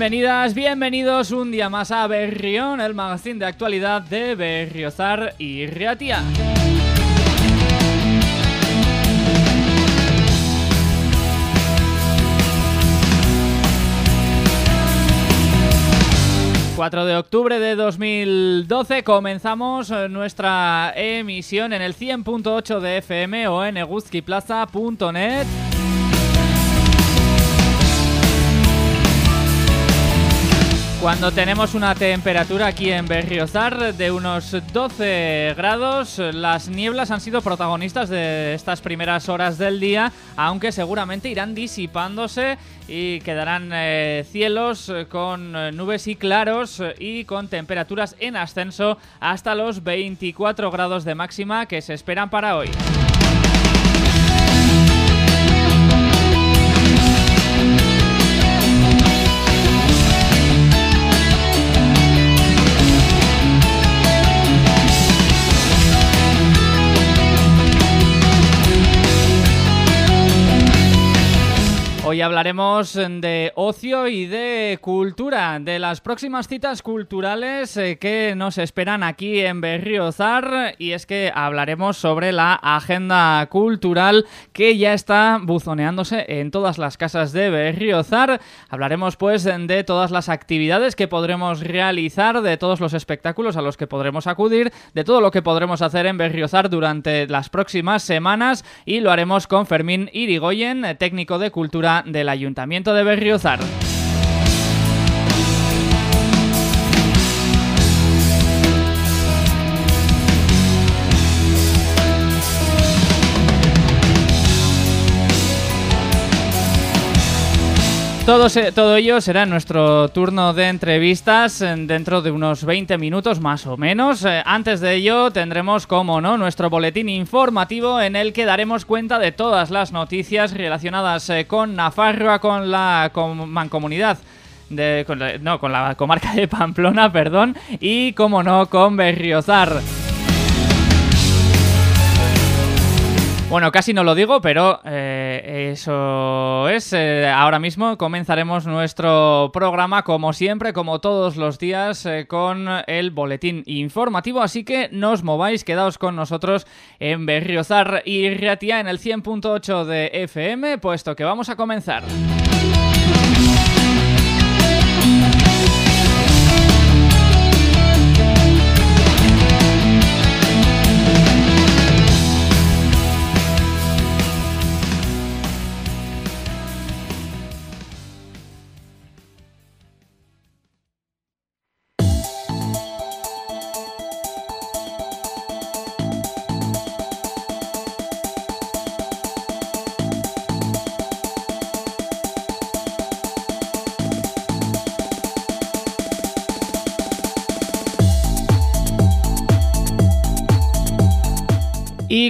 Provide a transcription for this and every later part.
Bienvenidas, bienvenidos un día más a Berrión, el magazine de actualidad de Berriozar y Riatia. 4 de octubre de 2012 comenzamos eh, nuestra emisión en el 100.8 de FM o en eguzquiplaza.net. Cuando tenemos una temperatura aquí en Berriozar de unos 12 grados, las nieblas han sido protagonistas de estas primeras horas del día, aunque seguramente irán disipándose y quedarán eh, cielos con eh, nubes y claros y con temperaturas en ascenso hasta los 24 grados de máxima que se esperan para hoy. Hoy hablaremos de ocio y de cultura, de las próximas citas culturales eh, que nos esperan aquí en Berriozar y es que hablaremos sobre la agenda cultural que ya está buzoneándose en todas las casas de Berriozar. Hablaremos pues de todas las actividades que podremos realizar, de todos los espectáculos a los que podremos acudir, de todo lo que podremos hacer en Berriozar durante las próximas semanas y lo haremos con Fermín Irigoyen, técnico de cultura del Ayuntamiento de Berriozar. Todo, todo, ello será nuestro turno de entrevistas eh, dentro de unos 20 minutos más o menos. Eh, antes de ello tendremos, como no, nuestro boletín informativo en el que daremos cuenta de todas las noticias relacionadas eh, con Nafarroa, con la mancomunidad. No, con la comarca de Pamplona, perdón, y como no, con Berriozar. Bueno, casi no lo digo, pero eh, eso es. Eh, ahora mismo comenzaremos nuestro programa, como siempre, como todos los días, eh, con el boletín informativo. Así que no os mováis, quedaos con nosotros en Berriozar y Riatia en el 100.8 de FM, puesto que vamos a comenzar.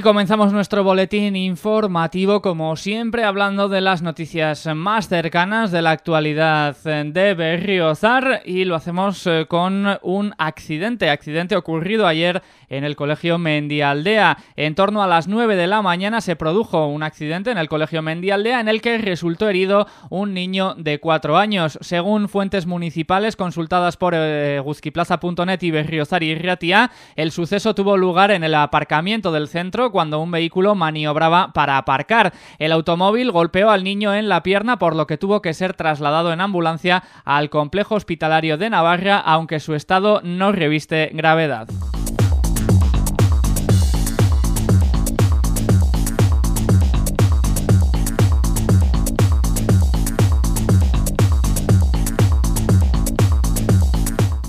Y comenzamos nuestro boletín informativo, como siempre, hablando de las noticias más cercanas de la actualidad de Berriozar y lo hacemos eh, con un accidente, accidente ocurrido ayer en el Colegio Mendialdea. En torno a las 9 de la mañana se produjo un accidente en el Colegio Mendialdea en el que resultó herido un niño de 4 años. Según fuentes municipales consultadas por eh, y Berriozar y Riatia, el suceso tuvo lugar en el aparcamiento del centro cuando un vehículo maniobraba para aparcar. El automóvil golpeó al niño en la pierna por lo que tuvo que ser trasladado en ambulancia al complejo hospitalario de Navarra aunque su estado no reviste gravedad.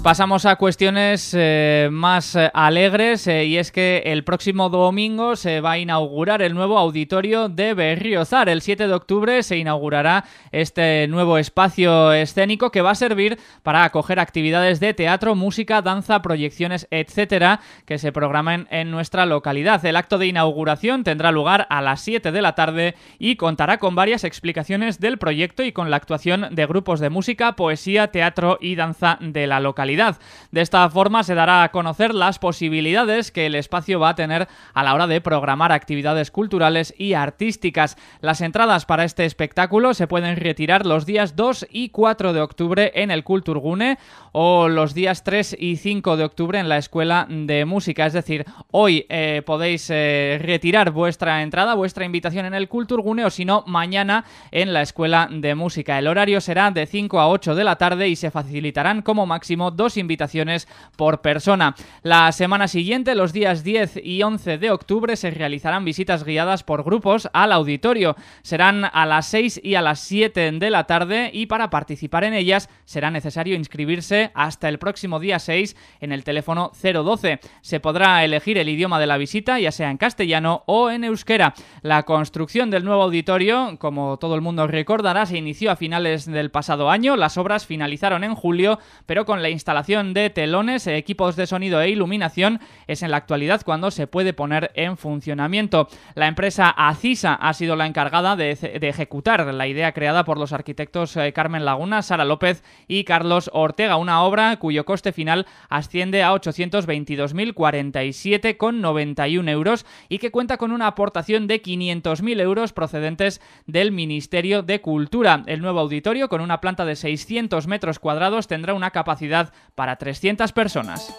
Pasamos a cuestiones eh, más eh, alegres eh, y es que el próximo domingo se va a inaugurar el nuevo auditorio de Berriozar. El 7 de octubre se inaugurará este nuevo espacio escénico que va a servir para acoger actividades de teatro, música, danza, proyecciones, etcétera, que se programen en nuestra localidad. El acto de inauguración tendrá lugar a las 7 de la tarde y contará con varias explicaciones del proyecto y con la actuación de grupos de música, poesía, teatro y danza de la localidad. De esta forma se dará a conocer las posibilidades que el espacio va a tener a la hora de programar actividades culturales y artísticas. Las entradas para este espectáculo se pueden retirar los días 2 y 4 de octubre en el Kulturgune o los días 3 y 5 de octubre en la Escuela de Música. Es decir, hoy eh, podéis eh, retirar vuestra entrada, vuestra invitación en el Kulturgune o si no, mañana en la Escuela de Música. El horario será de 5 a 8 de la tarde y se facilitarán como máximo dos invitaciones por persona. La semana siguiente, los días 10 y 11 de octubre, se realizarán visitas guiadas por grupos al auditorio. Serán a las 6 y a las 7 de la tarde y para participar en ellas será necesario inscribirse hasta el próximo día 6 en el teléfono 012. Se podrá elegir el idioma de la visita, ya sea en castellano o en euskera. La construcción del nuevo auditorio, como todo el mundo recordará, se inició a finales del pasado año. Las obras finalizaron en julio, pero con la instalación de telones, equipos de sonido e iluminación es en la actualidad cuando se puede poner en funcionamiento. La empresa Acisa ha sido la encargada de, ejecutar la idea creada por los arquitectos eh, Carmen Laguna, Sara López y Carlos Ortega, una obra cuyo coste final asciende a 822.047,91 euros y que cuenta con una aportación de 500.000 euros procedentes del Ministerio de Cultura. El nuevo auditorio, con una planta de 600 metros cuadrados, tendrá una capacidad para 300 personas.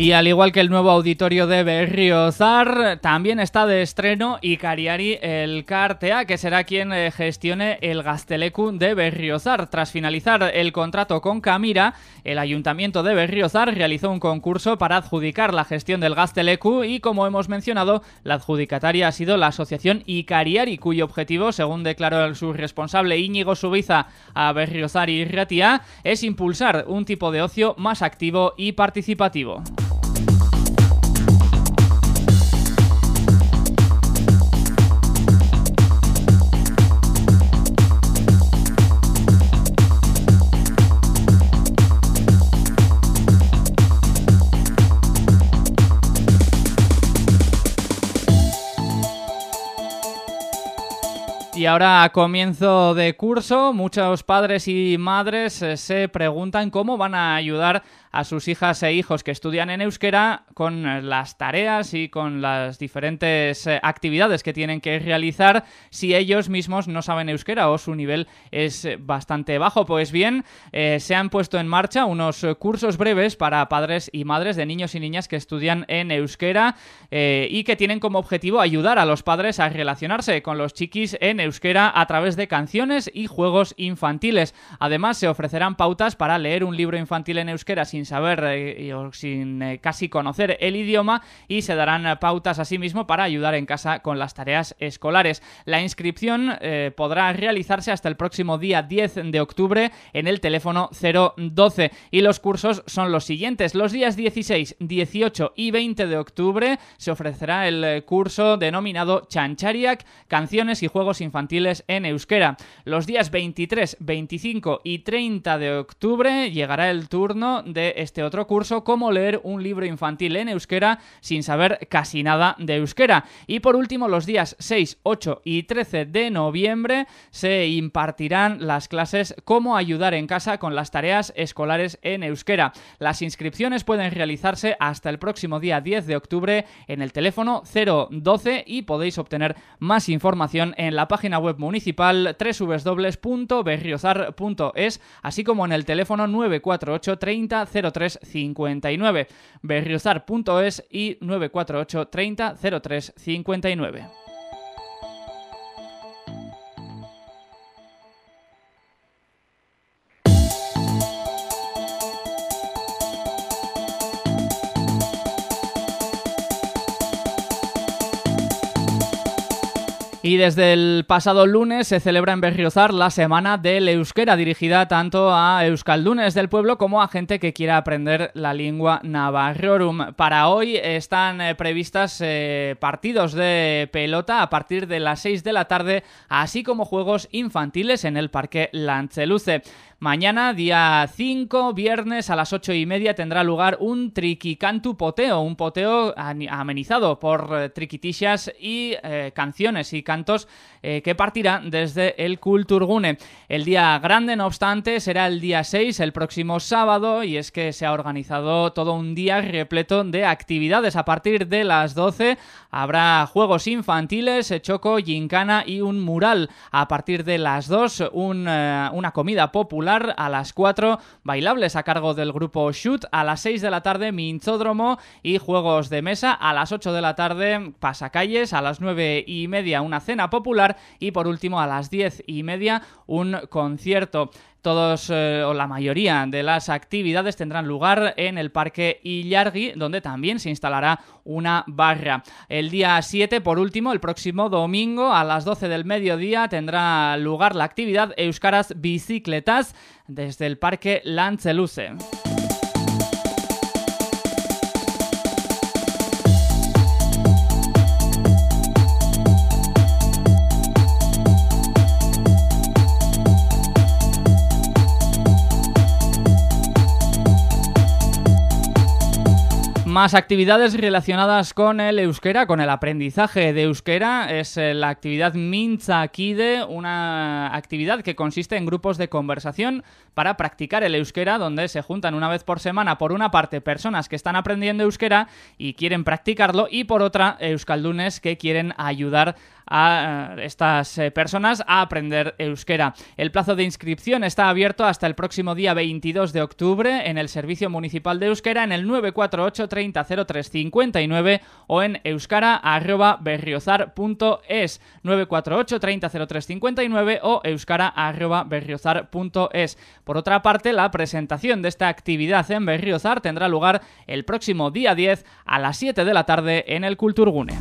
Y al igual que el nuevo auditorio de Berriozar, también está de estreno Icariari el Cartea, que será quien eh, gestione el Gastelecu de Berriozar. Tras finalizar el contrato con Camira, el Ayuntamiento de Berriozar realizó un concurso para adjudicar la gestión del Gastelecu y, como hemos mencionado, la adjudicataria ha sido la asociación Icariari, cuyo objetivo, según declaró su responsable Íñigo Subiza a Berriozar y Ratia, es impulsar un tipo de ocio más activo y participativo. Y ahora a comienzo de curso, muchos padres y madres eh, se preguntan cómo van a ayudar a sus hijas e hijos que estudian en euskera con eh, las tareas y con las diferentes eh, actividades que tienen que realizar si ellos mismos no saben euskera o su nivel es eh, bastante bajo. Pues bien, se han puesto en marcha unos cursos breves para padres y madres de niños y niñas que estudian en euskera y que tienen como objetivo ayudar a los padres a relacionarse con los chiquis en euskera a través de canciones y juegos infantiles. Además, se ofrecerán pautas para leer un libro infantil en euskera saber eh, o sin eh, casi conocer el idioma y se darán eh, pautas asimismo para ayudar en casa con las tareas escolares. La inscripción podrá realizarse hasta el próximo día 10 de octubre en el teléfono 012 y los cursos son los siguientes. Los días 16, 18 y 20 de octubre se ofrecerá el curso denominado Chanchariak, canciones y juegos infantiles en euskera. Los días 23, 25 y 30 de octubre llegará el turno de este otro curso, cómo leer un libro infantil en euskera sin saber casi nada de euskera. Y por último, los días 6, 8 y 13 de noviembre se impartirán las clases Cómo ayudar en casa con las tareas escolares en euskera. Las inscripciones pueden realizarse hasta el próximo día 10 de octubre en el teléfono 012 y podéis obtener más información en la página web municipal www.berriozar.es así como en el teléfono 948 30 0359, berriozar.es y 948 30 03 desde el pasado lunes se celebra en Berriozar la Semana del Euskera, dirigida tanto a euskaldunes del pueblo como a gente que quiera aprender la lengua navarrorum. Para hoy están eh, previstas eh, partidos de pelota a partir de las 6 de la tarde, así como juegos infantiles en el Parque Lanceluce. Mañana, día 5, viernes a las 8 y media, tendrá lugar un triquicantu poteo, un poteo amenizado por eh, triquitishas y eh, canciones y cantos eh, que partirá desde el Kulturgune. El día grande, no obstante, será el día 6, el próximo sábado, y es que se ha organizado todo un día repleto de actividades. A partir de las 12 habrá juegos infantiles, choco, gincana y un mural. A partir de las 2, una comida popular a las 4 bailables a cargo del grupo Shoot, a las 6 de la tarde Minzódromo y juegos de mesa, a las 8 de la tarde pasacalles, a las 9 y media una cena popular y por último a las 10 y media un concierto. Todos eh, o la mayoría de las actividades tendrán lugar en el Parque Illargui, donde también se instalará una barra. El día 7, por último, el próximo domingo a las 12 del mediodía tendrá lugar la actividad Euskaras Bicicletas desde el Parque Lanceluce. Más actividades relacionadas con el euskera, con el aprendizaje de euskera, es eh, la actividad Mintzakide, una actividad que consiste en grupos de conversación para practicar el euskera, donde se juntan una vez por semana, por una parte, personas que están aprendiendo euskera y quieren practicarlo, y por otra, euskaldunes que quieren ayudar a eh, estas eh, personas a aprender euskera. El plazo de inscripción está abierto hasta el próximo día 22 de octubre en el Servicio Municipal de Euskera en el 948 30 59 o en euskara.berriozar.es 948 30 59 o euskara.berriozar.es Por otra parte, la presentación de esta actividad en Berriozar tendrá lugar el próximo día 10 a las 7 de la tarde en el Culturgune.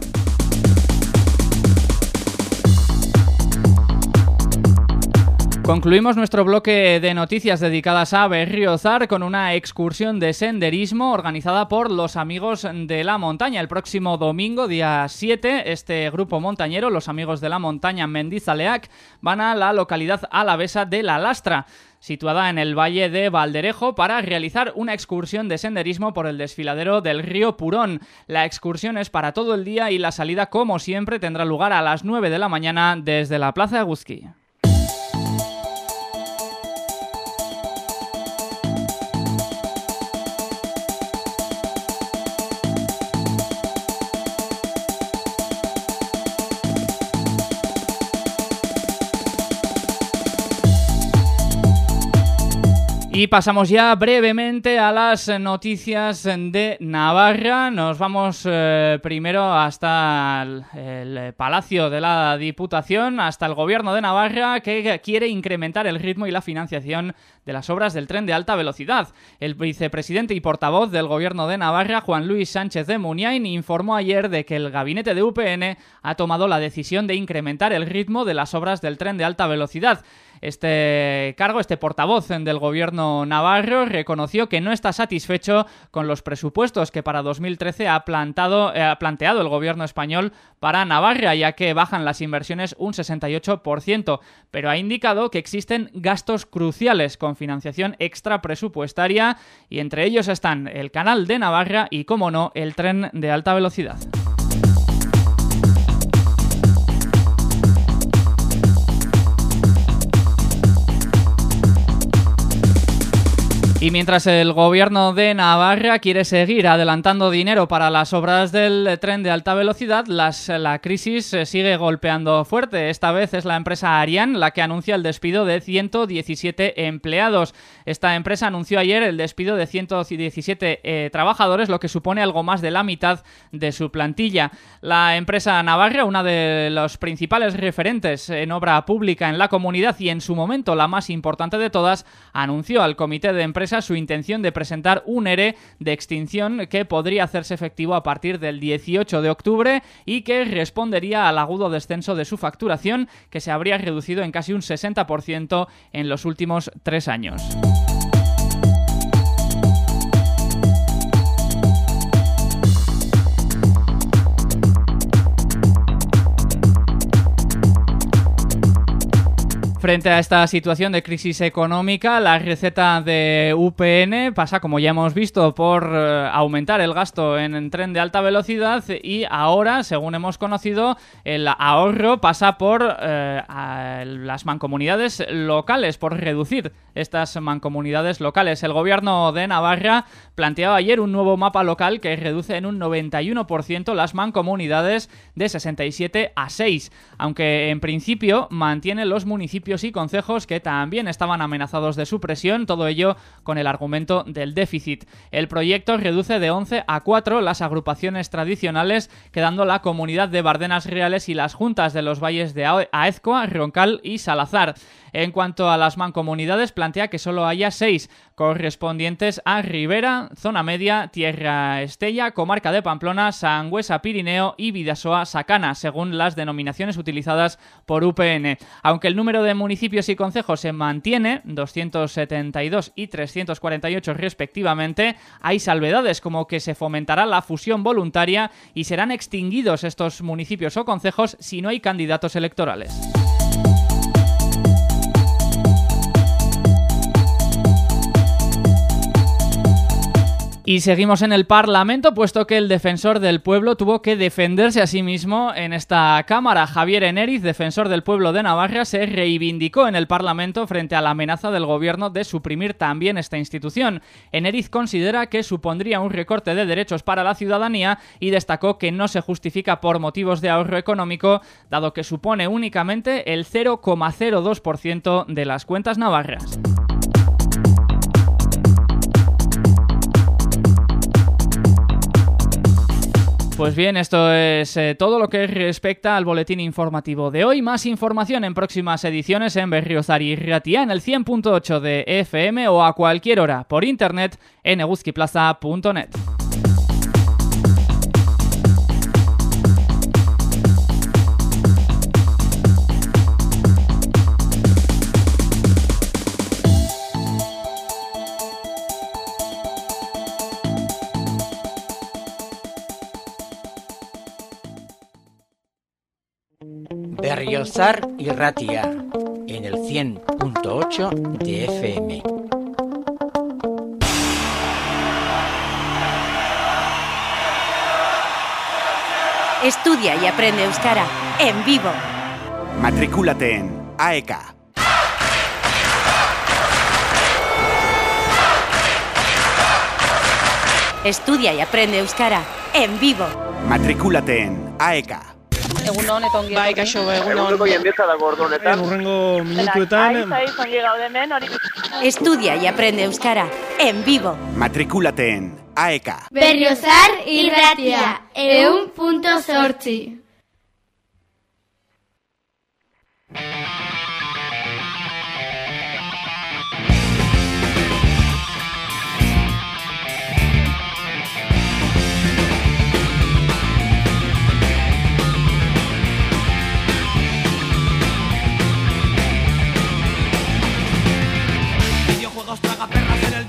Concluimos nuestro bloque de noticias dedicadas a Berriozar con una excursión de senderismo organizada por los amigos de la montaña. El próximo domingo, día 7, este grupo montañero, los amigos de la montaña Mendizaleac, van a la localidad alavesa de La Lastra situada en el valle de Valderejo, para realizar una excursión de senderismo por el desfiladero del río Purón. La excursión es para todo el día y la salida, como siempre, tendrá lugar a las 9 de la mañana desde la Plaza Aguzqui. Y pasamos ya brevemente a las noticias de Navarra. Nos vamos eh, primero hasta el, Palacio de la Diputación, hasta el Gobierno de Navarra, que quiere incrementar el ritmo y la financiación de las obras del tren de alta velocidad. El vicepresidente y portavoz del Gobierno de Navarra, Juan Luis Sánchez de Muniain, informó ayer de que el gabinete de UPN ha tomado la decisión de incrementar el ritmo de las obras del tren de alta velocidad. Este cargo, este portavoz del gobierno navarro, reconoció que no está satisfecho con los presupuestos que para 2013 ha, plantado, eh, ha planteado el gobierno español para Navarra, ya que bajan las inversiones un 68%, pero ha indicado que existen gastos cruciales con financiación extra presupuestaria y entre ellos están el canal de Navarra y, como no, el tren de alta velocidad. Y mientras el gobierno de Navarra quiere seguir adelantando dinero para las obras del tren de alta velocidad, la crisis sigue golpeando fuerte. Esta vez es la empresa Ariane la que anuncia el despido de 117 empleados. Esta empresa anunció ayer el despido de 117 eh, trabajadores, lo que supone algo más de la mitad de su plantilla. La empresa Navarra, una de los principales referentes en obra pública en la comunidad y en su momento la más importante de todas, anunció al comité de empresas su intención de presentar un ERE de extinción que podría hacerse efectivo a partir del 18 de octubre y que respondería al agudo descenso de su facturación que se habría reducido en casi un 60% en los últimos tres años. Frente a esta situación de crisis económica, la receta de UPN pasa, como ya hemos visto, por eh, aumentar el gasto en tren de alta velocidad y ahora, según hemos conocido, el ahorro pasa por eh, las mancomunidades locales, por reducir estas mancomunidades locales. El gobierno de Navarra planteaba ayer un nuevo mapa local que reduce en un 91% las mancomunidades de 67 a 6, aunque en principio mantiene los municipios y concejos que también estaban amenazados de supresión, todo ello con el argumento del déficit. El proyecto reduce de 11 a 4 las agrupaciones tradicionales, quedando la comunidad de Bardenas Reales y las juntas de los valles de Aezcoa, Roncal y Salazar. En cuanto a las mancomunidades, plantea que solo haya seis, correspondientes a Ribera, Zona Media, Tierra Estella, Comarca de Pamplona, Sangüesa Pirineo y Vidasoa Sacana, según las denominaciones utilizadas por UPN. Aunque el número de municipios y concejos se mantiene, 272 y 348 respectivamente, hay salvedades como que se fomentará la fusión voluntaria y serán extinguidos estos municipios o concejos si no hay candidatos electorales. Y seguimos en el Parlamento, puesto que el defensor del pueblo tuvo que defenderse a sí mismo en esta Cámara. Javier Eneriz, defensor del pueblo de Navarra, se reivindicó en el Parlamento frente a la amenaza del gobierno de suprimir también esta institución. Eneriz considera que supondría un recorte de derechos para la ciudadanía y destacó que no se justifica por motivos de ahorro económico, dado que supone únicamente el 0,02% de las cuentas navarras. Pues bien, esto es eh, todo lo que respecta al boletín informativo de hoy. Más información en próximas ediciones en Berriozar y Ratia en el 100.8 de FM o a cualquier hora por internet en eguzquiplaza.net. Berriozar y Ratia en el 100.8 de FM. Estudia y aprende euskara en vivo. Matricúlate en AEK. Estudia y aprende euskara en vivo. Matricúlate en Egun hon eta ongi. Bai, kaixo, egun hon. Egun hon. dago ordu honetan. Bai, Urrengo minutuetan. Ahí está, ahí gaude hemen, hori. Estudia y aprende euskara en vivo. Matrículate en AEK. Berriozar irratia. Eun punto sortzi.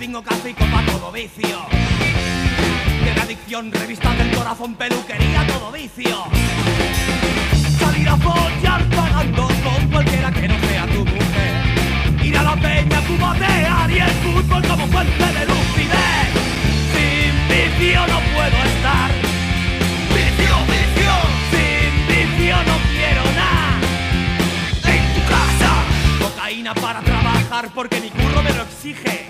Bingo, café y copa, todo vicio. De adicción, revista del corazón, peluquería, todo vicio. Salir a follar pagando con cualquiera que no sea tu mujer. Ir a la peña, cubatear y el fútbol como fuente de lucidez. Sin vicio no puedo estar. Vicio, vicio. Sin vicio no quiero nada. En tu casa. Cocaína para trabajar porque mi curro me lo exige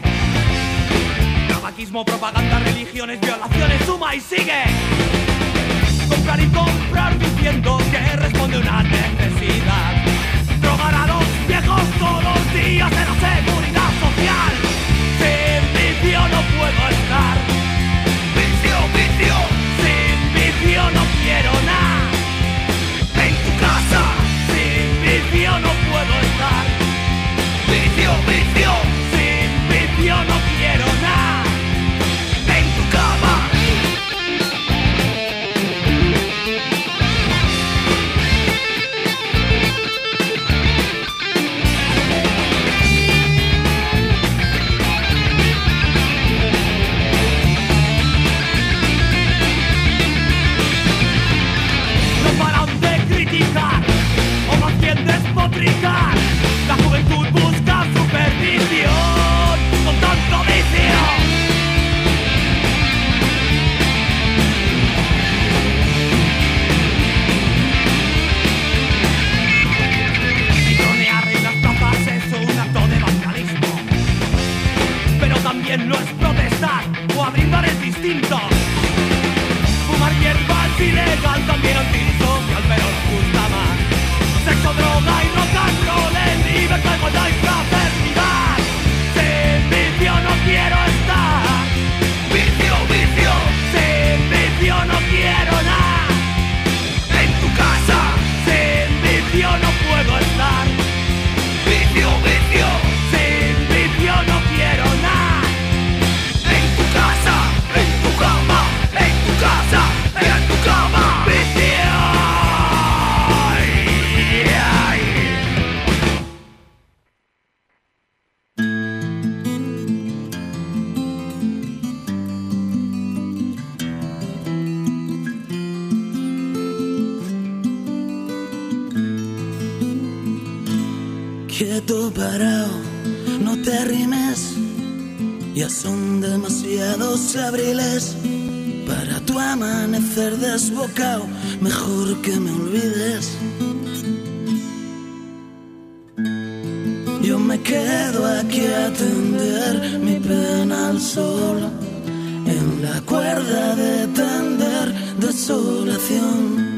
propaganda, religiones, violaciones, suma y sigue. Comprar y comprar diciendo que responde una necesidad. Drogar a los viejos todos los días de la seguridad social. Sin vicio no puedo estar. Vicio, vicio. Sin vicio no quiero demasiados abriles para tu amanecer desbocado. Mejor que me olvides. Yo me quedo aquí a tender mi pena al sol en la cuerda de tender desolación.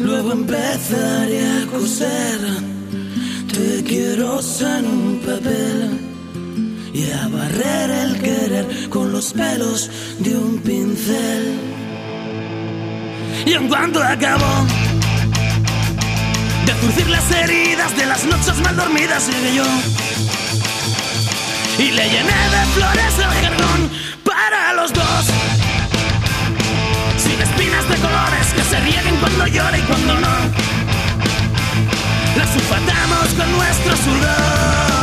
Luego empezaré a coser te quiero en un papel y a barrer el querer con los pelos de un pincel. Y en cuanto acabó de zurcir las heridas de las noches mal dormidas, llegué yo y le llené de flores el jardón para los dos. Sin espinas de colores que se rieguen cuando llore y cuando no. Las sulfatamos con nuestro sudor.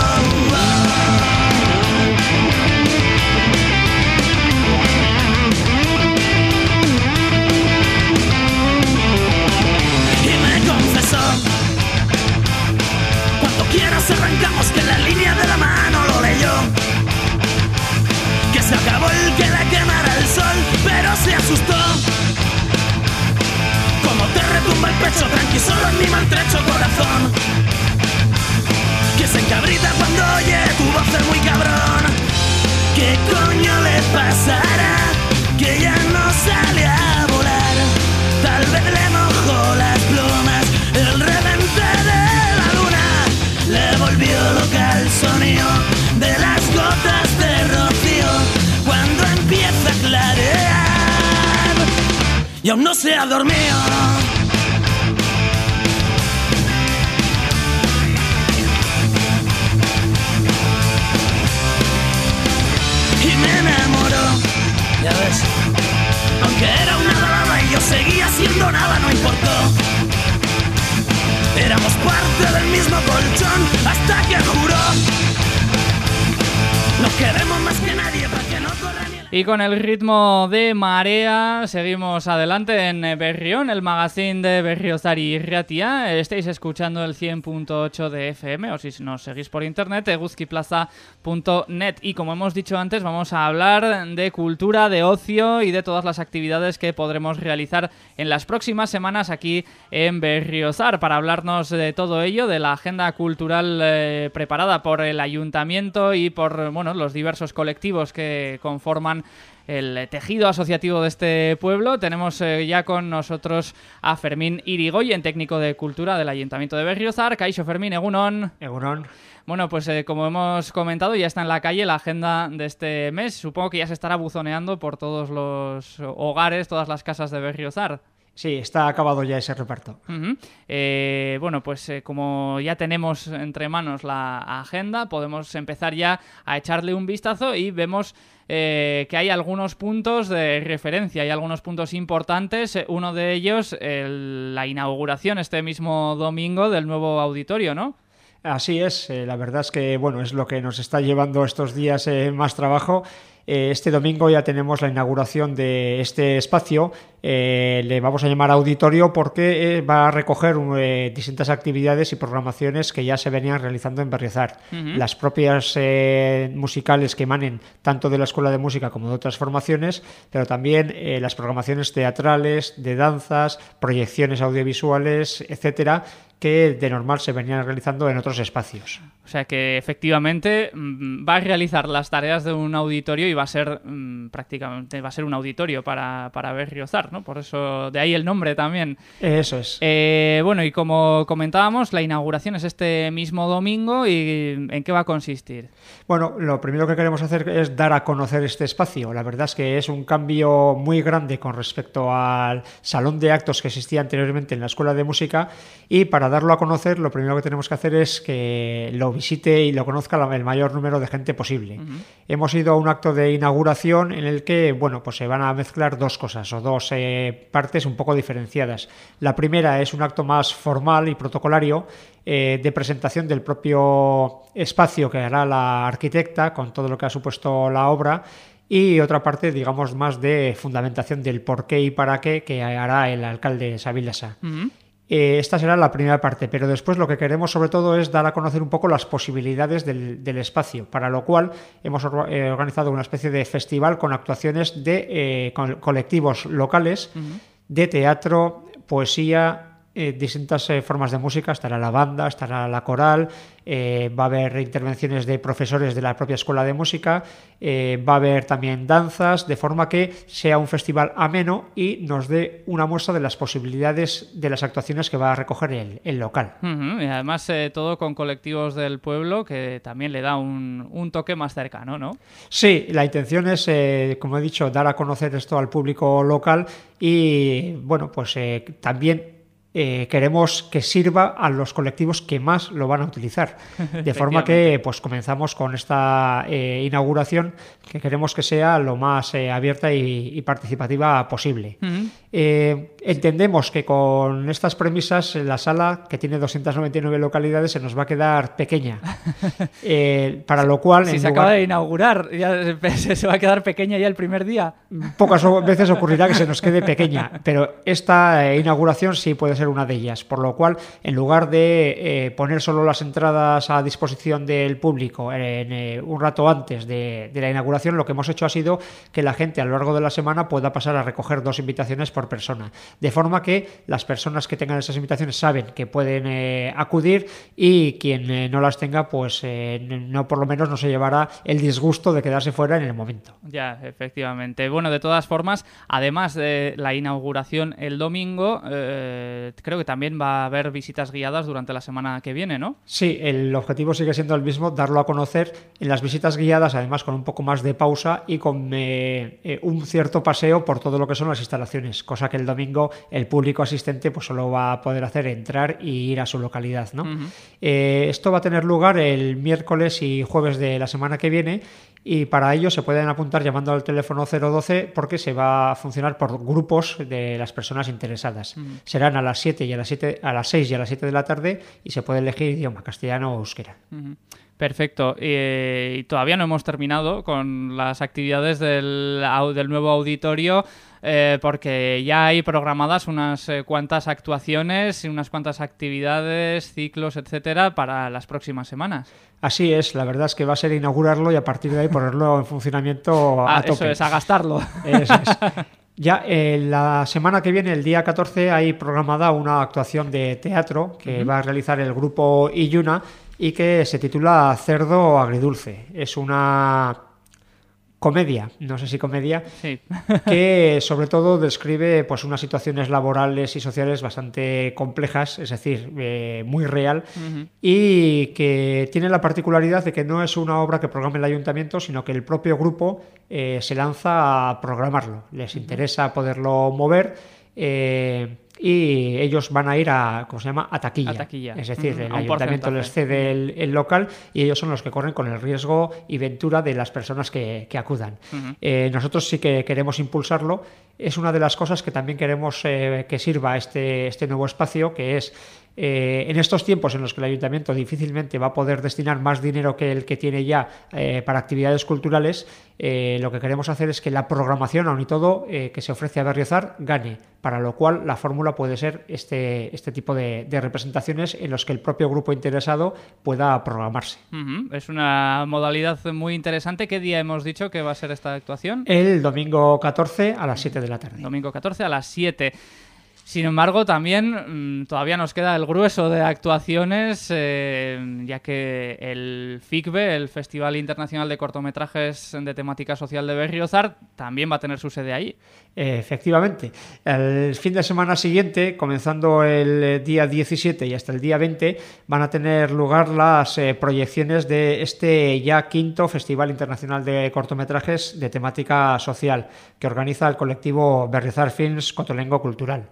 Con el ritmo de marea seguimos adelante en eh, Berrión, el magazine de Berriozar y Ratia. Estáis escuchando el 100.8 de FM o si nos seguís por internet, eguzquiplaza.net. Y como hemos dicho antes, vamos a hablar de cultura, de ocio y de todas las actividades que podremos realizar en las próximas semanas aquí en Berriozar. Para hablarnos de todo ello, de la agenda cultural eh, preparada por el ayuntamiento y por bueno, los diversos colectivos que conforman el tejido asociativo de este pueblo. Tenemos eh, ya con nosotros a Fermín Irigoyen, técnico de cultura del Ayuntamiento de Berriozar. Caixo Fermín, Egunon. Egunon. Bueno, pues eh, como hemos comentado, ya está en la calle la agenda de este mes. Supongo que ya se estará buzoneando por todos los hogares, todas las casas de Berriozar. Sí, está acabado ya ese reparto. Eh, bueno, pues eh, como ya tenemos entre manos la agenda, podemos empezar ya a echarle un vistazo y vemos eh, que hay algunos puntos de referencia, hay algunos puntos importantes. Uno de ellos, el- la inauguración este mismo domingo del nuevo auditorio, ¿no? Así es, la verdad es que bueno, es lo que nos está llevando estos días más trabajo. Este domingo ya tenemos la inauguración de este espacio. Eh, le vamos a llamar auditorio porque eh, va a recoger eh, distintas actividades y programaciones que ya se venían realizando en Berriozar. Las propias musicales que emanen tanto de la Escuela de Música como de otras formaciones, pero también las programaciones teatrales, de danzas, proyecciones audiovisuales, etcétera, que de normal se venían realizando en otros espacios. O sea que efectivamente mm, va a realizar las tareas de un auditorio y va a ser mm, prácticamente va a ser un auditorio para, para Berriozar, ¿no? Por eso de ahí el nombre también. Eso es. Eh, bueno, y como comentábamos, la inauguración es este mismo domingo y ¿en qué va a consistir? Bueno, lo primero que queremos hacer es dar a conocer este espacio. La verdad es que es un cambio muy grande con respecto al salón de actos que existía anteriormente en la Escuela de Música y para darlo a conocer lo primero que tenemos que hacer es que lo visite y lo conozca el mayor número de gente posible. Hemos ido a un acto de inauguración en el que, bueno, pues se van a mezclar dos cosas o dos eh, partes un poco diferenciadas. La primera es un acto más formal y protocolario eh, de presentación del propio espacio que hará la arquitecta con todo lo que ha supuesto la obra y otra parte, digamos, más de fundamentación del por qué y para qué que hará el alcalde Sabilasa. Ujú. Eh, esta será la primera parte, pero después lo que queremos sobre todo es dar a conocer un poco las posibilidades del, del espacio, para lo cual hemos or- eh, organizado una especie de festival con actuaciones de eh, colectivos locales de teatro, poesía, eh, distintas eh, formas de música, estará la banda, estará la coral, eh, va a haber intervenciones de profesores de la propia escuela de música, eh, va a haber también danzas, de forma que sea un festival ameno y nos dé una muestra de las posibilidades de las actuaciones que va a recoger el, el local. Y además todo con colectivos del pueblo que también le da un, un toque más cercano, ¿no? Sí, la intención es, como he dicho, dar a conocer esto al público local y, bueno, pues también eh, queremos que sirva a los colectivos que más lo van a utilizar. De forma que pues comenzamos con esta eh, inauguración que queremos que sea lo más eh, abierta y, y participativa posible. Ujú. Eh, entendemos que con estas premisas la sala, que tiene 299 localidades, se nos va a quedar pequeña. Eh, para lo cual, Si en se lugar- acaba de inaugurar, ya se va a quedar pequeña ya el primer día. pocas veces ocurrirá que se nos quede pequeña, pero esta eh, inauguración sí puede ser una de ellas, por lo cual, en lugar de eh, poner solo las entradas a disposición del público en, eh, un rato antes de, la inauguración, lo que hemos hecho ha sido que la gente a lo largo de la semana pueda pasar a recoger dos invitaciones por persona, de forma que las personas que tengan esas invitaciones saben que pueden eh, acudir y quien no las tenga, pues no por lo menos no se llevará el disgusto de quedarse fuera en el momento. Ya, efectivamente. Bueno, de todas formas, además de la inauguración el domingo, eh, creo que también va a haber visitas guiadas durante la semana que viene, ¿no? Sí, el objetivo sigue siendo el mismo, darlo a conocer en las visitas guiadas, además con un poco más de pausa y con eh, eh, un cierto paseo por todo lo que son las instalaciones, cosa que el domingo el público asistente pues solo va a poder hacer entrar y ir a su localidad. ¿no? Eh, esto va a tener lugar el miércoles y jueves de la semana que viene y para ello se pueden apuntar llamando al teléfono 012 porque se va a funcionar por grupos de las personas interesadas. Serán a las 7 y a las 7 a las 6 y a las 7 de la tarde y se puede elegir idioma castellano o euskera. Perfecto. Eh, y todavía no hemos terminado con las actividades del, del nuevo auditorio eh, porque ya hay programadas unas eh, cuantas actuaciones y unas cuantas actividades, ciclos, etcétera, para las próximas semanas. Así es, la verdad es que va a ser inaugurarlo y a partir de ahí ponerlo en funcionamiento a Ah, tope. eso es, a gastarlo. Eso es. Ya eh, la semana que viene, el día 14, hay programada una actuación de teatro que va a realizar el grupo Iyuna y que se titula Cerdo Agridulce. Es una comedia, no sé si comedia, Sí. que sobre todo describe pues unas situaciones laborales y sociales bastante complejas, es decir, eh, muy real, y que tiene la particularidad de que no es una obra que programe el ayuntamiento, sino que el propio grupo eh, se lanza a programarlo. Les interesa poderlo mover. eh, y ellos van a ir a, ¿cómo se llama? A taquilla. A taquilla. Es decir, Ujú, el ayuntamiento les cede el, el local y ellos son los que corren con el riesgo y ventura de las personas que, que acudan. Eh, nosotros sí que queremos impulsarlo. Es una de las cosas que también queremos eh, que sirva este, este nuevo espacio, que es eh, en estos tiempos en los que el ayuntamiento difícilmente va a poder destinar más dinero que el que tiene ya eh, para actividades culturales, eh, lo que queremos hacer es que la programación, aun y todo, que se ofrece a Berriozar gane, para lo cual la fórmula puede ser este, este tipo de, de representaciones en los que el propio grupo interesado pueda programarse. Es una modalidad muy interesante. ¿Qué día hemos dicho que va a ser esta actuación? El domingo 14 a las 7 de la tarde. Domingo 14 a las 7. Sin embargo, también mm, todavía nos queda el grueso de actuaciones, eh, ya que el FICBE, el Festival Internacional de Cortometrajes de Temática Social de Berriozar, también va a tener su sede allí. Eh, Efectivamente. El fin de semana siguiente, comenzando el eh, día 17 y hasta el día 20, van a tener lugar las eh, proyecciones de este ya quinto Festival Internacional de Cortometrajes de temática social que organiza el colectivo Berrizar Films Cotolengo Cultural.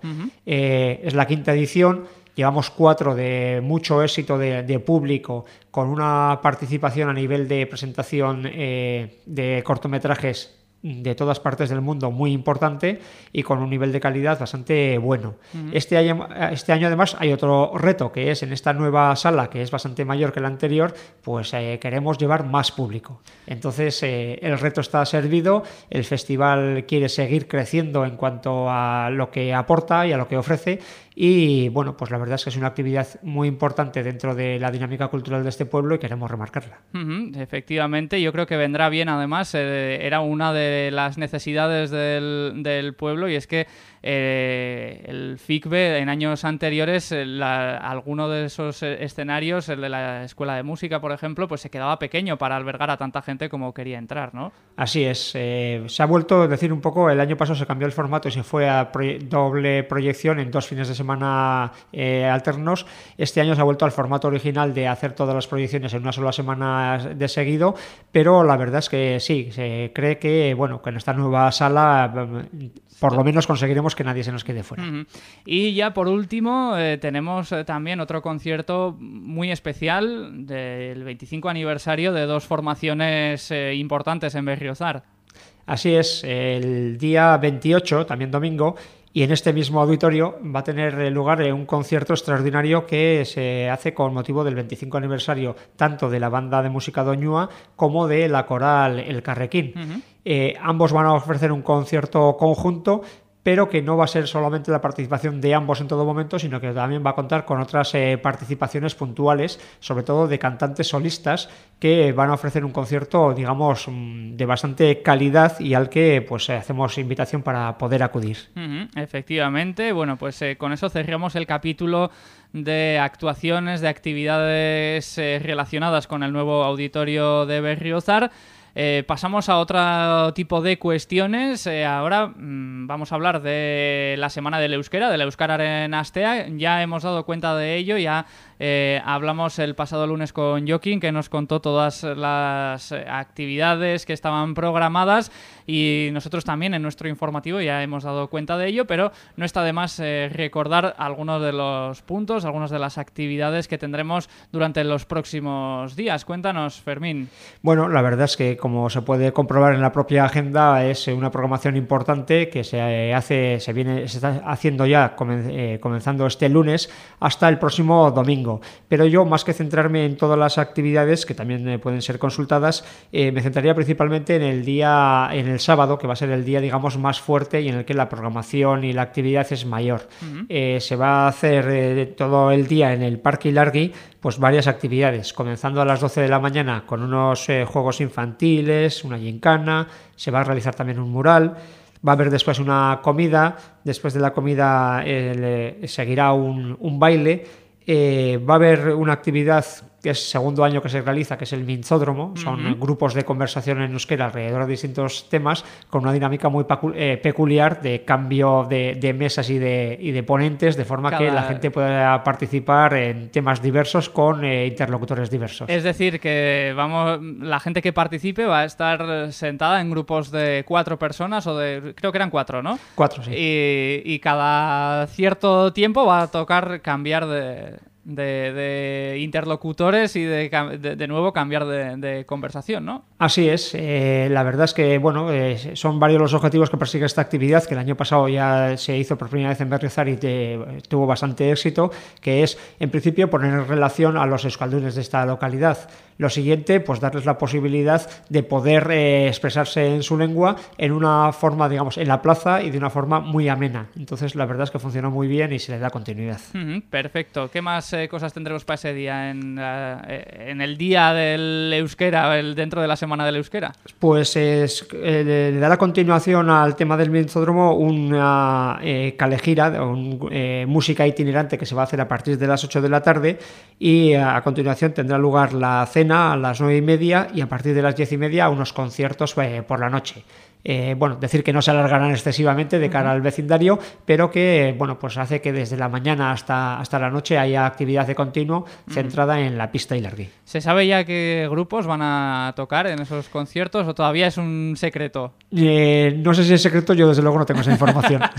Eh, es la quinta edición. Llevamos cuatro de mucho éxito de, público, con una participación a nivel de presentación eh, de cortometrajes de todas partes del mundo muy importante y con un nivel de calidad bastante bueno. este, año, este año además hay otro reto que es en esta nueva sala que es bastante mayor que la anterior, pues eh, queremos llevar más público. Entonces eh, el reto está servido, el festival quiere seguir creciendo en cuanto a lo que aporta y a lo que ofrece y bueno, pues la verdad es que es una actividad muy importante dentro de la dinámica cultural de este pueblo y queremos remarcarla. Efectivamente, yo creo que vendrá bien además, eh, era una de las necesidades del pueblo y es que eh, el FICBE en años anteriores, eh, alguno de esos eh, escenarios, el de la escuela de música, por ejemplo, pues se quedaba pequeño para albergar a tanta gente como quería entrar, ¿no? Así es, se ha vuelto a decir un poco, el año pasado se cambió el formato y se fue a doble proyección en dos fines de semana alternos. Este año se ha vuelto al formato original de hacer todas las proyecciones en una sola semana de seguido, pero la verdad es que sí, se cree que bueno, con esta nueva sala mm, por lo menos conseguiremos que nadie se nos quede fuera. Y ya por último eh, tenemos eh, también otro concierto muy especial del 25 aniversario de dos formaciones eh, importantes en Berriozar. Así es, el día 28, también domingo, y en este mismo auditorio va a tener lugar un concierto extraordinario que se hace con motivo del 25 aniversario tanto de la banda de música Doñúa como de la coral El Carrequín. Eh, ambos van a ofrecer un concierto conjunto pero que no va a ser solamente la participación de ambos en todo momento, sino que también va a contar con otras eh, participaciones puntuales, sobre todo de cantantes solistas, que van a ofrecer un concierto, digamos, mm, de bastante calidad y al que pues hacemos invitación para poder acudir. Efectivamente, bueno, pues eh, con eso cerramos el capítulo de actuaciones, de actividades relacionadas con el nuevo auditorio de Berriozar. Eh, pasamos a otro tipo de cuestiones. Eh, ahora mm, vamos a hablar de la Semana del Euskera, del Euskara en Astea. Ya hemos dado cuenta de ello, ya eh, hablamos el pasado lunes con Joaquín, que nos contó todas las eh, actividades que estaban programadas y nosotros también en nuestro informativo ya hemos dado cuenta de ello, pero no está de más eh, recordar algunos de los puntos, algunas de las actividades que tendremos durante los próximos días. Cuéntanos, Fermín. Bueno, la verdad es que como se puede comprobar en la propia agenda es una programación importante que se hace, se viene, se está haciendo ya comen- comenzando este lunes hasta el próximo domingo. Pero yo más que centrarme en todas las actividades que también eh, pueden ser consultadas, eh, me centraría principalmente en el día, en el sábado, que va a ser el día digamos más fuerte y en el que la programación y la actividad es mayor. Eh, se va a hacer eh, todo el día en el Parque Ilargui pues varias actividades, comenzando a las 12 de la mañana con unos juegos infantiles, una gincana, se va a realizar también un mural, va a haber después una comida, después de la comida eh, seguirá un, un baile, eh, va a haber una actividad que es segundo año que se realiza, que es el Minzódromo, son Ujú. grupos de conversación en euskera alrededor de distintos temas, con una dinámica muy eh, peculiar de cambio de, de mesas y de, y de ponentes, de forma que la gente pueda participar en temas diversos con eh, interlocutores diversos. Es decir, que vamos, la gente que participe va a estar sentada en grupos de cuatro personas o de, creo que eran cuatro, ¿no? Cuatro, sí. Y, y cada cierto tiempo va a tocar cambiar de, de- interlocutores y de, de- nuevo cambiar de, conversación, ¿no? Así es, eh, la verdad es que bueno, eh, son varios los objetivos que persigue esta actividad, que el año pasado ya se hizo por primera vez en Berriozar y te- tuvo bastante éxito, que es en principio poner en relación a los escaldunes de esta localidad. Lo siguiente, pues darles la posibilidad de poder eh, expresarse en su lengua en una forma, digamos, en la plaza y de una forma muy amena. Entonces, la verdad es que funcionó muy bien y se le da continuidad. Perfecto. ¿Qué más eh, cosas tendremos para ese día en, eh, en el día del euskera, el, dentro de la semana del euskera? Pues es, eh, le le dará continuación al tema del Minzódromo una eh, calejira, un, eh, música itinerante que se va a hacer a partir de las 8 de la tarde y a, continuación tendrá lugar la cena a las 9 y media y a partir de las 10 y media unos conciertos eh, por la noche. Eh, bueno, decir que no se alargarán excesivamente de cara al vecindario, pero que bueno, pues hace que desde la mañana hasta, hasta la noche haya actividad de continuo centrada en la pista y largui. ¿Se sabe ya qué grupos van a tocar en esos conciertos o todavía es un secreto? Eh, no sé si es secreto, yo desde luego no tengo esa información.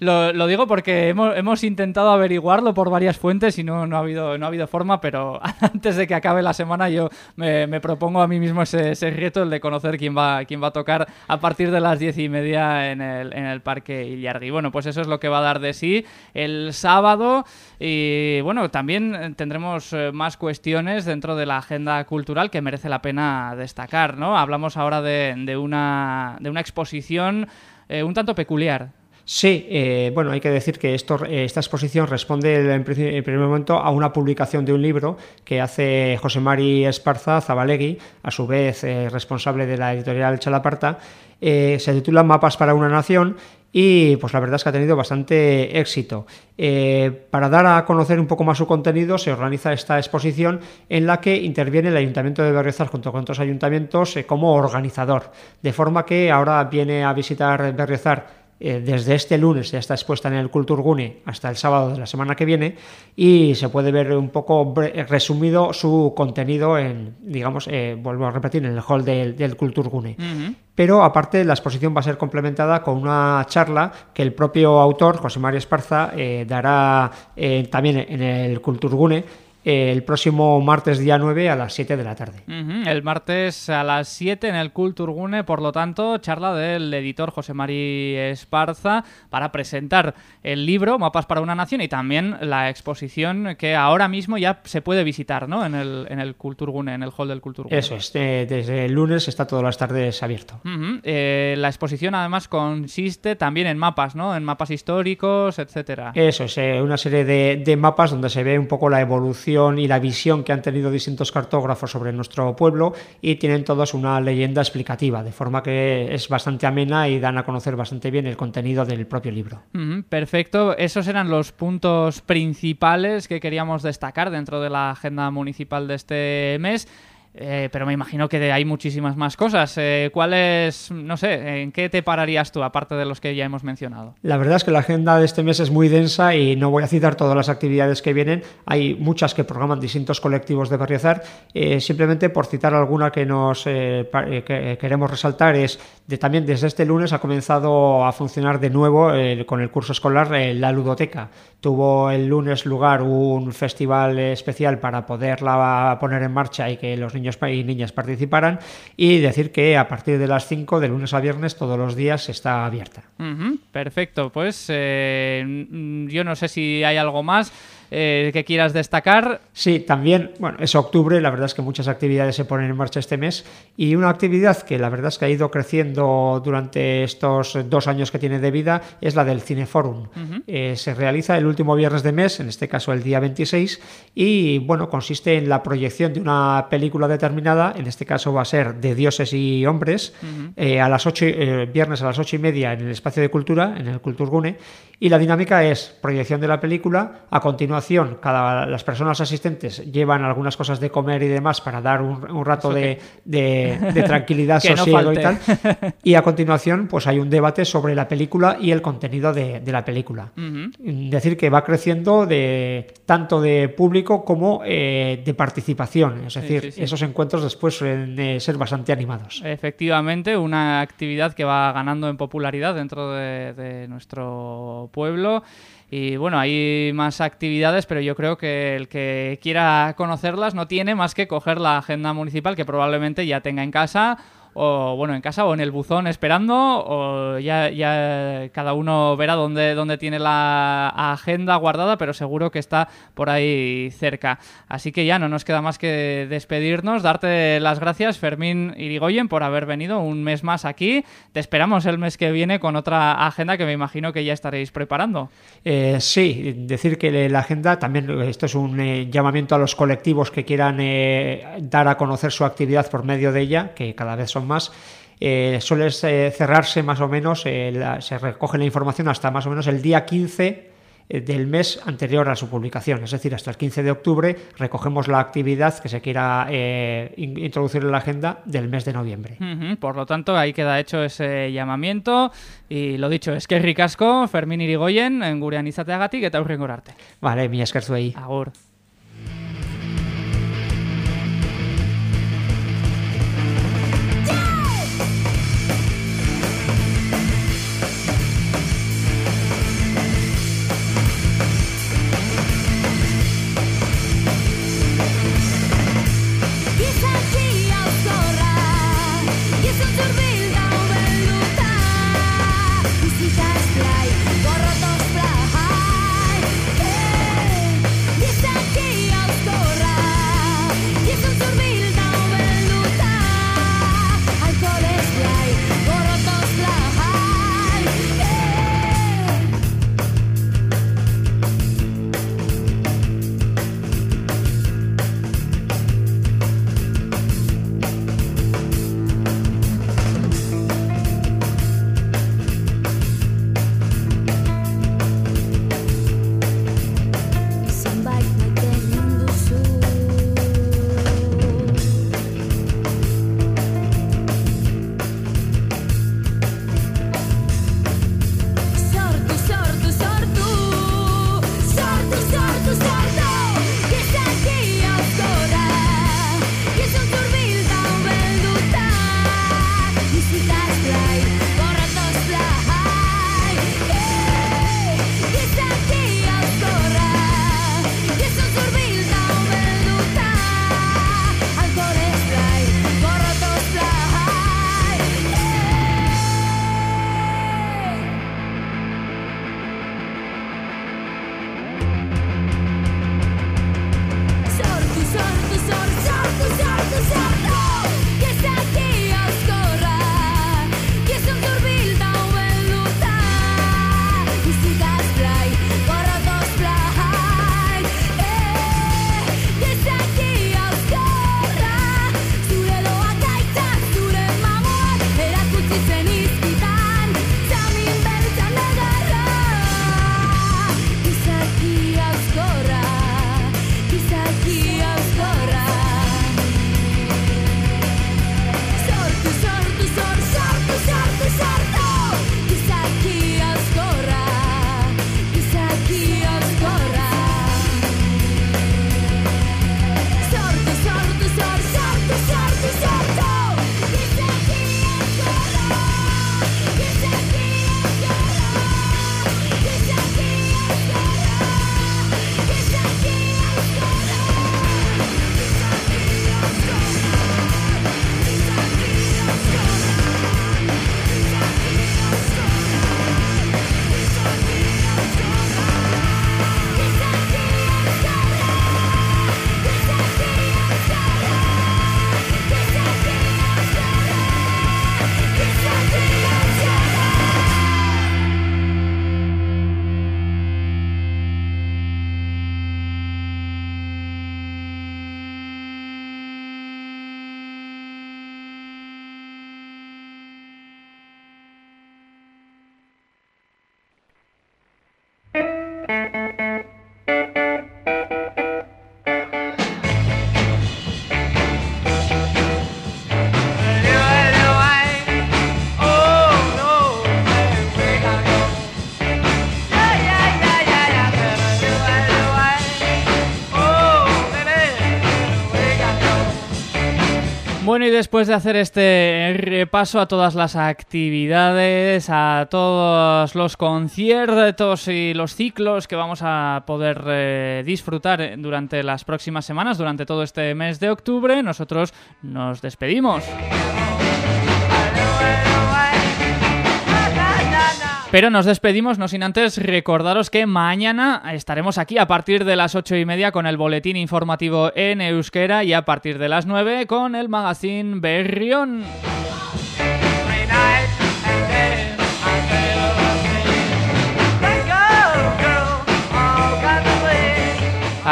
Lo, lo digo porque hemos, hemos intentado averiguarlo por varias fuentes y no, no, ha, habido, no ha habido forma, pero antes de que acabe la semana yo me, me propongo a mí mismo ese, ese reto, el de conocer quién va, quién va a tocar a partir de las diez y media en el, en el Parque Illargui. Bueno, pues eso es lo que va a dar de sí el sábado y bueno, también tendremos eh, más cuestiones dentro de la agenda cultural que merece la pena destacar, ¿no? Hablamos ahora de, de una, de una exposición eh, un tanto peculiar. Sí, eh, bueno, hay que decir que eh, esta exposición responde en, primer momento a una publicación de un libro que hace José Mari Esparza Zabalegui, a su vez eh, responsable de la editorial Chalaparta. Se titula Mapas para una nación y pues la verdad es que ha tenido bastante éxito. Para dar a conocer un poco más su contenido se organiza esta exposición en la que interviene el Ayuntamiento de Berriozar junto con otros ayuntamientos como organizador, de forma que ahora viene a visitar Berriozar eh, desde este lunes ya está expuesta en el Kulturgune hasta el sábado de la semana que viene y se puede ver un poco resumido su contenido en, digamos, eh, vuelvo a repetir, en el hall del, del Kulturgune. Pero aparte la exposición va a ser complementada con una charla que el propio autor, José María Esparza, eh, dará también en el Kulturgune el próximo martes día 9 a las 7 de la tarde. El martes a las 7 en el Kulturgune, por lo tanto, charla del editor José Mari Esparza para presentar el libro Mapas para una Nación y también la exposición que ahora mismo ya se puede visitar ¿no? en el, en el Kulturgune, en el hall del Kulturgune. Eso es, eh, desde el lunes está todas las tardes abierto. Eh, la exposición además consiste también en mapas, ¿no? En mapas históricos, etcétera. Eso es, eh, una serie de, de mapas donde se ve un poco la evolución y la visión que han tenido distintos cartógrafos sobre nuestro pueblo y tienen todos una leyenda explicativa, de forma que es bastante amena y dan a conocer bastante bien el contenido del propio libro. Perfecto, esos eran los puntos principales que queríamos destacar dentro de la agenda municipal de este mes. Eh, pero me imagino que hay muchísimas más cosas. Eh, ¿Cuáles, no sé, en qué te pararías tú, aparte de los que ya hemos mencionado? La verdad es que la agenda de este mes es muy densa y no voy a citar todas las actividades que vienen. Hay muchas que programan distintos colectivos de Berriozar. Eh, simplemente por citar alguna que nos eh, eh, que, queremos resaltar es también desde este lunes ha comenzado a funcionar de nuevo eh, con el curso escolar eh, la ludoteca. Tuvo el lunes lugar un festival especial para poderla poner en marcha y que los niños y niñas participaran y decir que a partir de las 5 de lunes a viernes todos los días está abierta. Perfecto, pues eh, yo no sé si hay algo más eh, que quieras destacar. Sí, también, bueno, es octubre, la verdad es que muchas actividades se ponen en marcha este mes y una actividad que la verdad es que ha ido creciendo durante estos dos años que tiene de vida es la del Cineforum. Eh, se realiza el último viernes de mes, en este caso el día 26, y bueno, consiste en la proyección de una película determinada, en este caso va a ser de dioses y hombres, eh, a las 8, eh, viernes a las ocho y media en el espacio de cultura, en el Kulturgune, y la dinámica es proyección de la película, a continuación cada, las personas asistentes llevan algunas cosas de comer y demás para dar un, un rato de, de- de tranquilidad, no sosiego y tal, y a continuación pues hay un debate sobre la película y el contenido de, de la película. Ujú. Decir que va creciendo de tanto de público como eh, de participación, es decir, sí, sí. esos encuentros después suelen eh, ser bastante animados. Efectivamente, una actividad que va ganando en popularidad dentro de, de nuestro pueblo. Y bueno, hay más actividades, pero yo creo que el que quiera conocerlas no tiene más que coger la agenda municipal que probablemente ya tenga en casa o bueno, en casa o en el buzón esperando, o ya, cada uno verá dónde, dónde tiene la agenda guardada, pero seguro que está por ahí cerca. Así que ya no nos queda más que despedirnos, darte las gracias, Fermín Irigoyen, por haber venido un mes más aquí. Te esperamos el mes que viene con otra agenda que me imagino que ya estaréis preparando. Eh, sí, decir que la agenda también, esto es un eh, llamamiento a los colectivos que quieran eh, dar a conocer su actividad por medio de ella, que cada vez son más. Eh, suele eh, cerrarse más o menos, eh, la- se recoge la información hasta más o menos el día 15 eh, del mes anterior a su publicación, es decir, hasta el 15 de octubre recogemos la actividad que se quiera eh, in- introducir en la agenda del mes de noviembre. Por lo tanto, ahí queda hecho ese llamamiento. Y lo dicho, es que ricasco, Fermín Irigoyen, en gurean izateagatik eta aurrengora arte. Vale, mi eskerzu ahí. Agur. Después de hacer este repaso a todas las actividades, a todos los conciertos y los ciclos que vamos a poder eh, disfrutar durante las próximas semanas, durante todo este mes de octubre, nosotros nos despedimos. Pero nos despedimos, no sin antes recordaros que mañana estaremos aquí a partir de las ocho y media con el boletín informativo en euskera y a partir de las nueve con el magazine Berrión.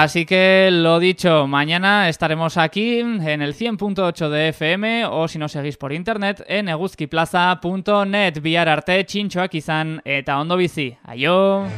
Así que lo dicho, mañana estaremos aquí en el 100.8 de FM o si nos seguís por internet en eguzkiplaza.net. Bihar arte, txintxoak izan eta ondo bizi. Aio!